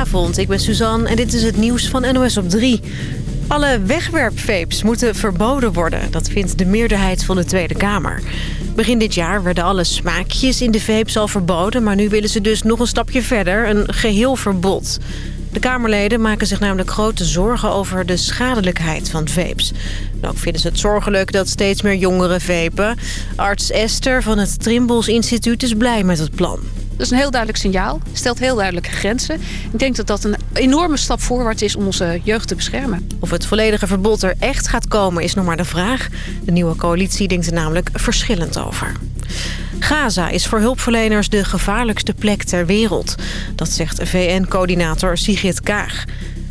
Goedenavond, ik ben Suzanne en dit is het nieuws van NOS op 3. Alle wegwerpvapes moeten verboden worden. Dat vindt de meerderheid van de Tweede Kamer. Begin dit jaar werden alle smaakjes in de vapes al verboden... maar nu willen ze dus nog een stapje verder, een geheel verbod. De Kamerleden maken zich namelijk grote zorgen over de schadelijkheid van vapes. ook vinden ze het zorgelijk dat steeds meer jongeren vapen. Arts Esther van het Trimbos Instituut is blij met het plan. Dat is een heel duidelijk signaal. Stelt heel duidelijke grenzen. Ik denk dat dat een enorme stap voorwaarts is om onze jeugd te beschermen. Of het volledige verbod er echt gaat komen is nog maar de vraag. De nieuwe coalitie denkt er namelijk verschillend over. Gaza is voor hulpverleners de gevaarlijkste plek ter wereld. Dat zegt VN-coördinator Sigrid Kaag.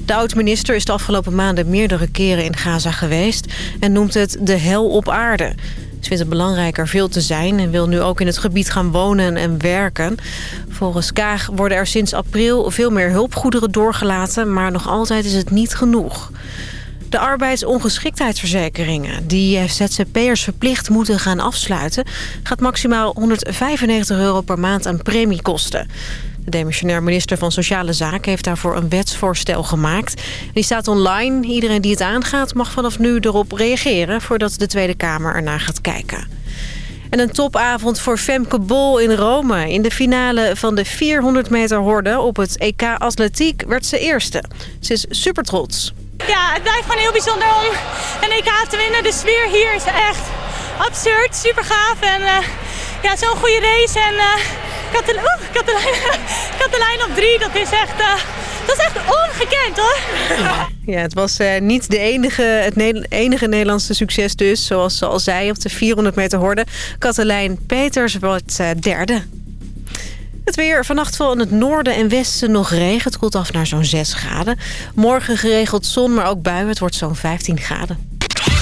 De oud-minister is de afgelopen maanden meerdere keren in Gaza geweest... en noemt het de hel op aarde. Ze vindt het belangrijker veel te zijn en wil nu ook in het gebied gaan wonen en werken. Volgens Kaag worden er sinds april veel meer hulpgoederen doorgelaten... maar nog altijd is het niet genoeg. De arbeidsongeschiktheidsverzekeringen die ZZP'ers verplicht moeten gaan afsluiten... gaat maximaal 195 euro per maand aan premie kosten. De demissionair minister van Sociale Zaken heeft daarvoor een wetsvoorstel gemaakt. Die staat online. Iedereen die het aangaat mag vanaf nu erop reageren... voordat de Tweede Kamer ernaar gaat kijken. En een topavond voor Femke Bol in Rome. In de finale van de 400 meter horde op het EK Atletiek werd ze eerste. Ze is super trots. Ja, het blijft gewoon heel bijzonder om een EK te winnen. De sfeer hier is echt absurd, super gaaf. En uh, ja, zo'n goede race. En uh, Katelijn, Katelijn op drie, dat is echt... Uh, dat is echt ongekend hoor. Ja, het was uh, niet de enige, het enige Nederlandse succes dus. Zoals ze al zei op de 400 meter horde. Katelijn Peters wordt derde. Het weer. Vannacht vooral in het noorden en westen nog regen. Het koelt af naar zo'n 6 graden. Morgen geregeld zon, maar ook buien. Het wordt zo'n 15 graden.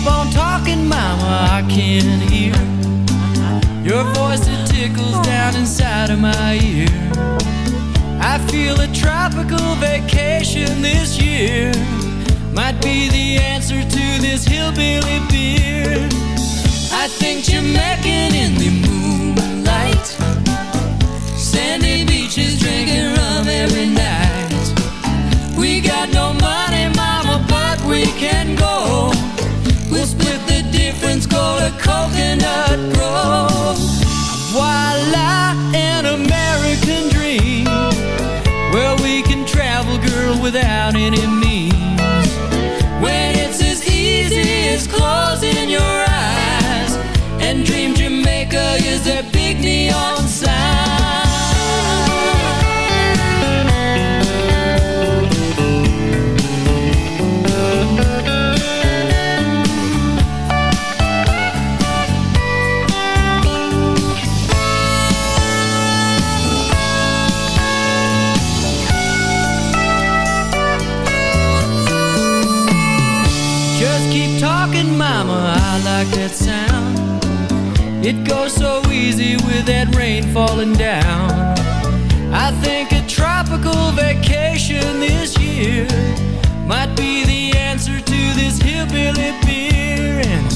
Keep on talking, mama, I can hear your voice that tickles down inside of my ear. I feel a tropical vacation this year might be the answer to this hillbilly beer. I think Jamaican in the moonlight. Sandy beaches drinking rum every night. coconut grove. Voila, an American dream Where we can travel, girl, without any means. When it's as easy as closing your eyes And dream Jamaica is a big neon sign. to that rain falling down. I think a tropical vacation this year might be the answer to this hillbilly beer. And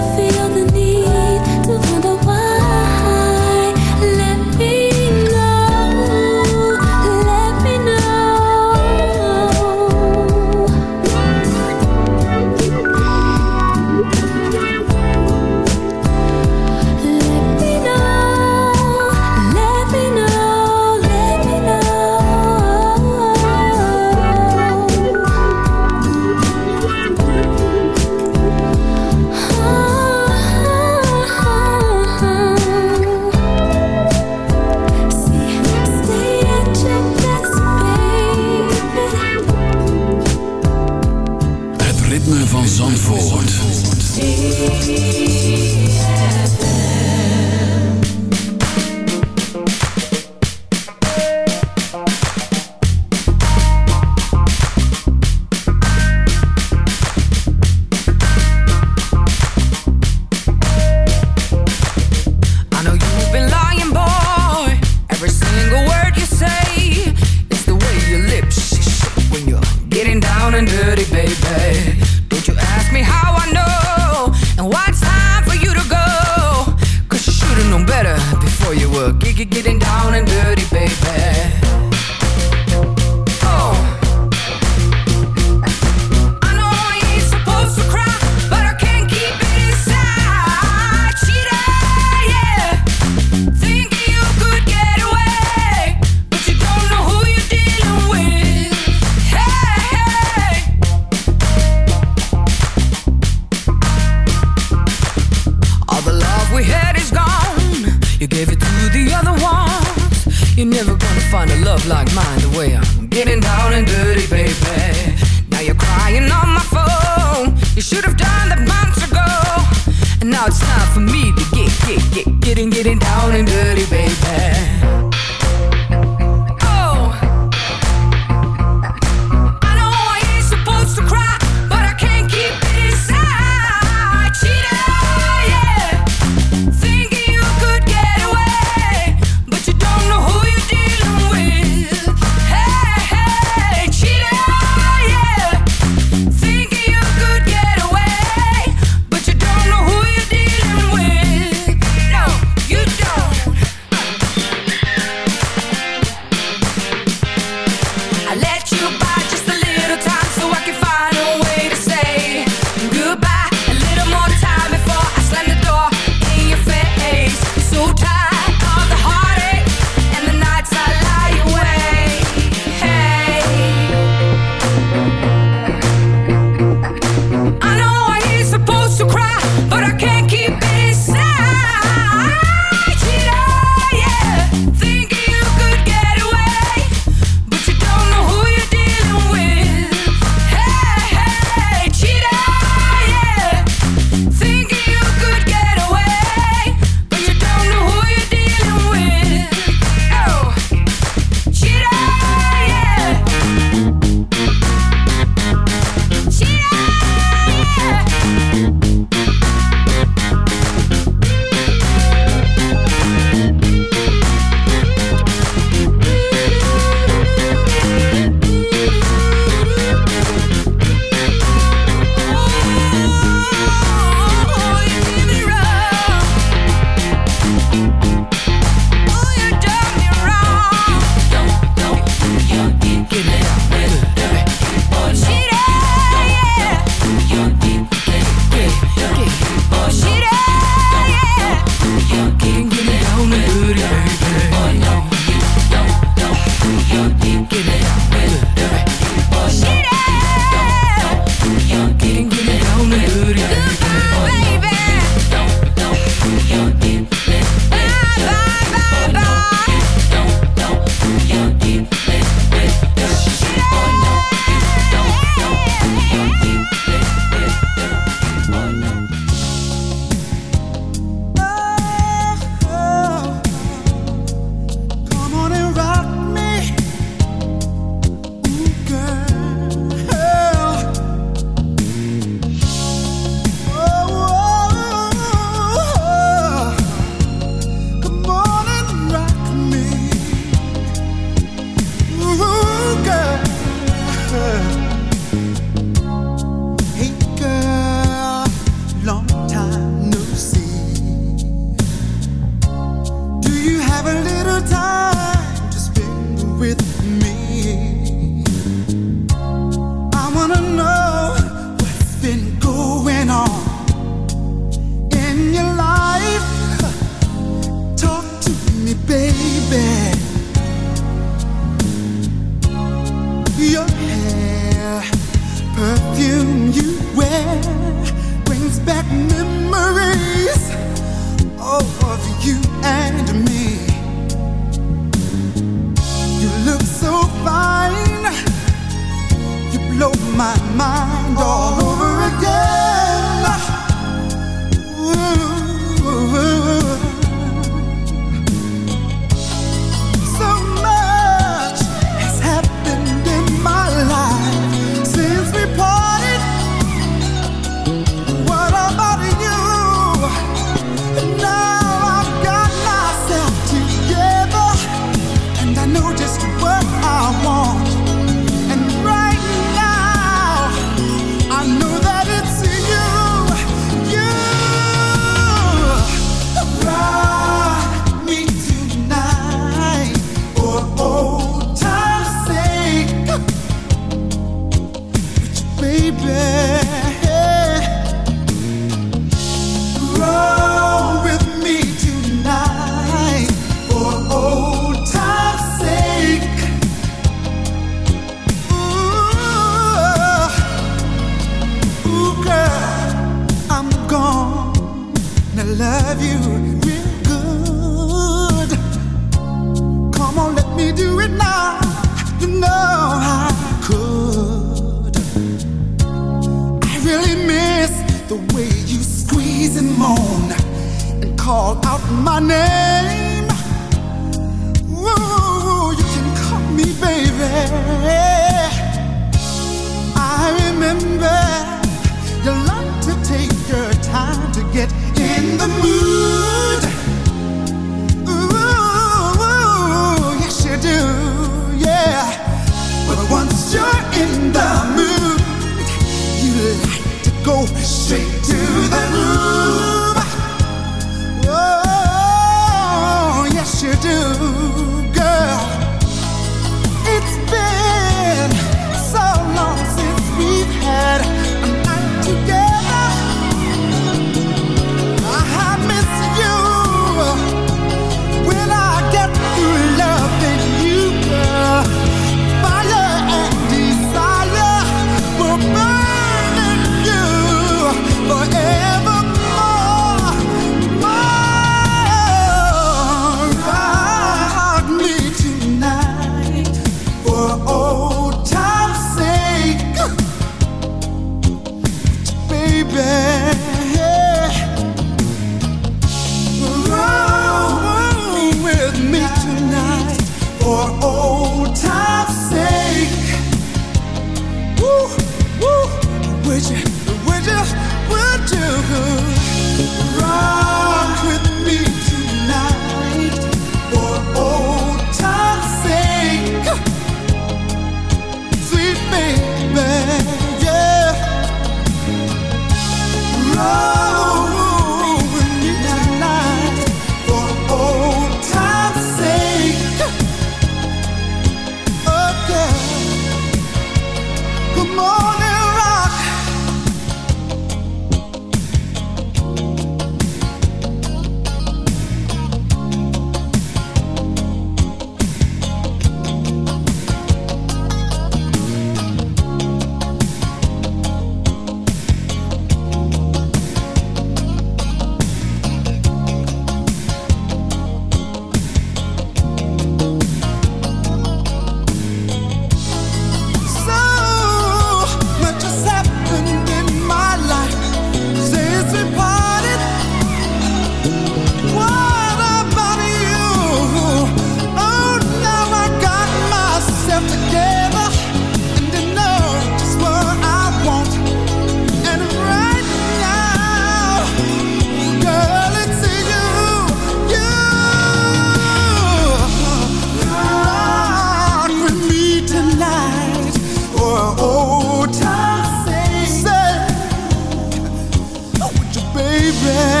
Would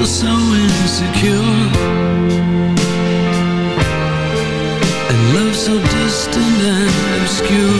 feel so insecure. And love so distant and obscure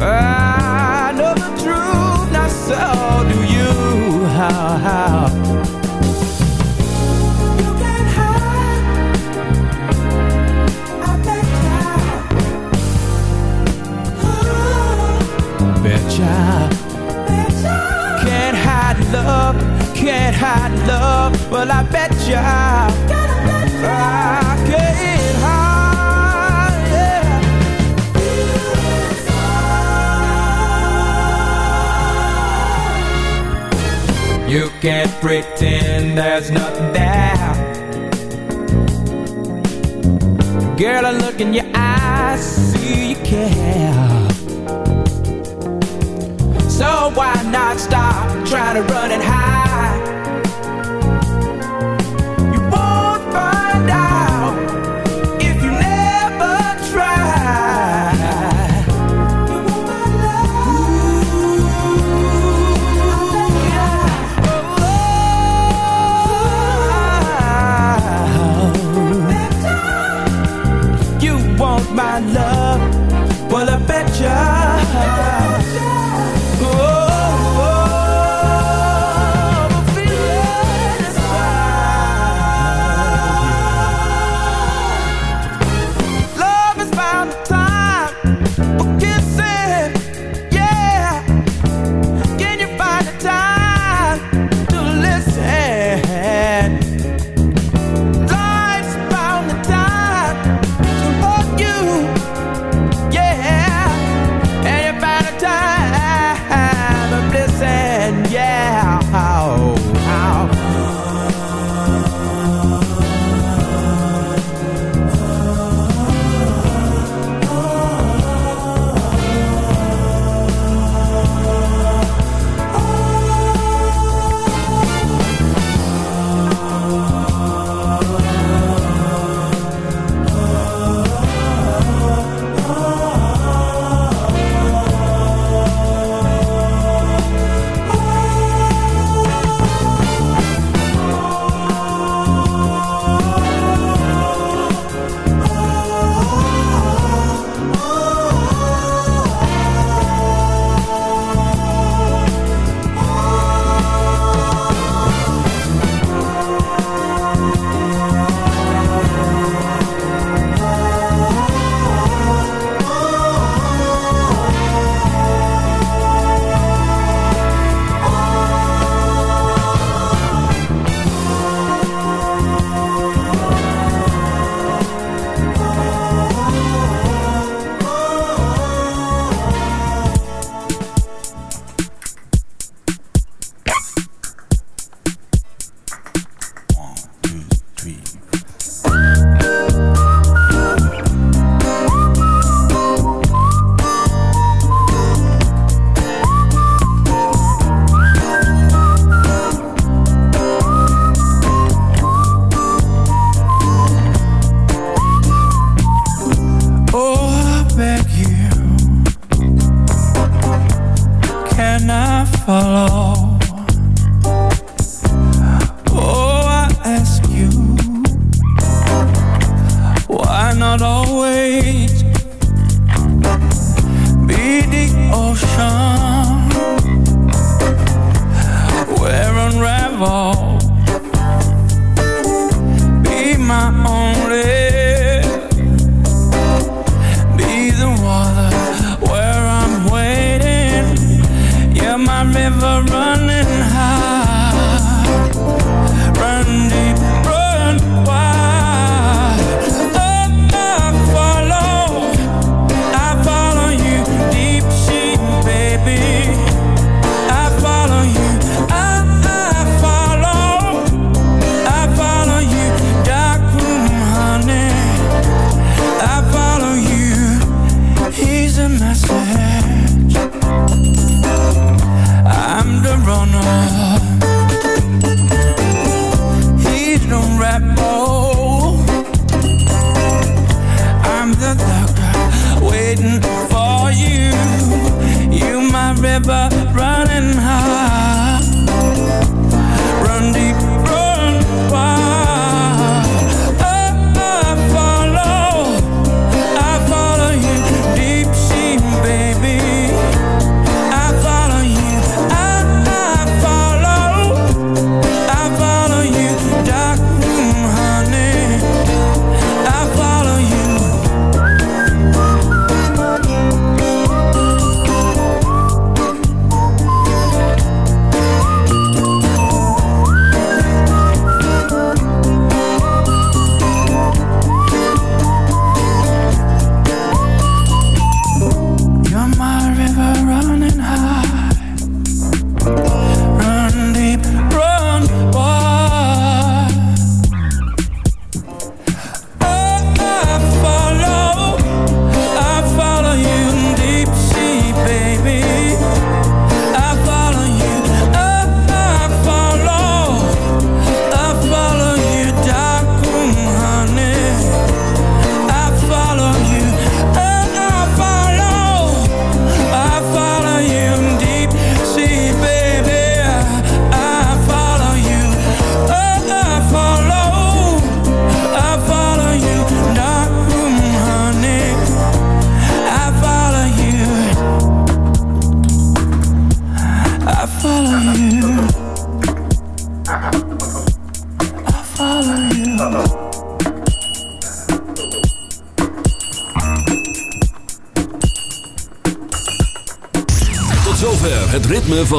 I know the truth, not so do you. How, how? You can't hide. I bet. Betcha. Can't hide love, can't hide love. Well, I bet ya. Can't pretend there's nothing there. Girl, I look in your eyes, see you care. So why not stop trying to run and hide?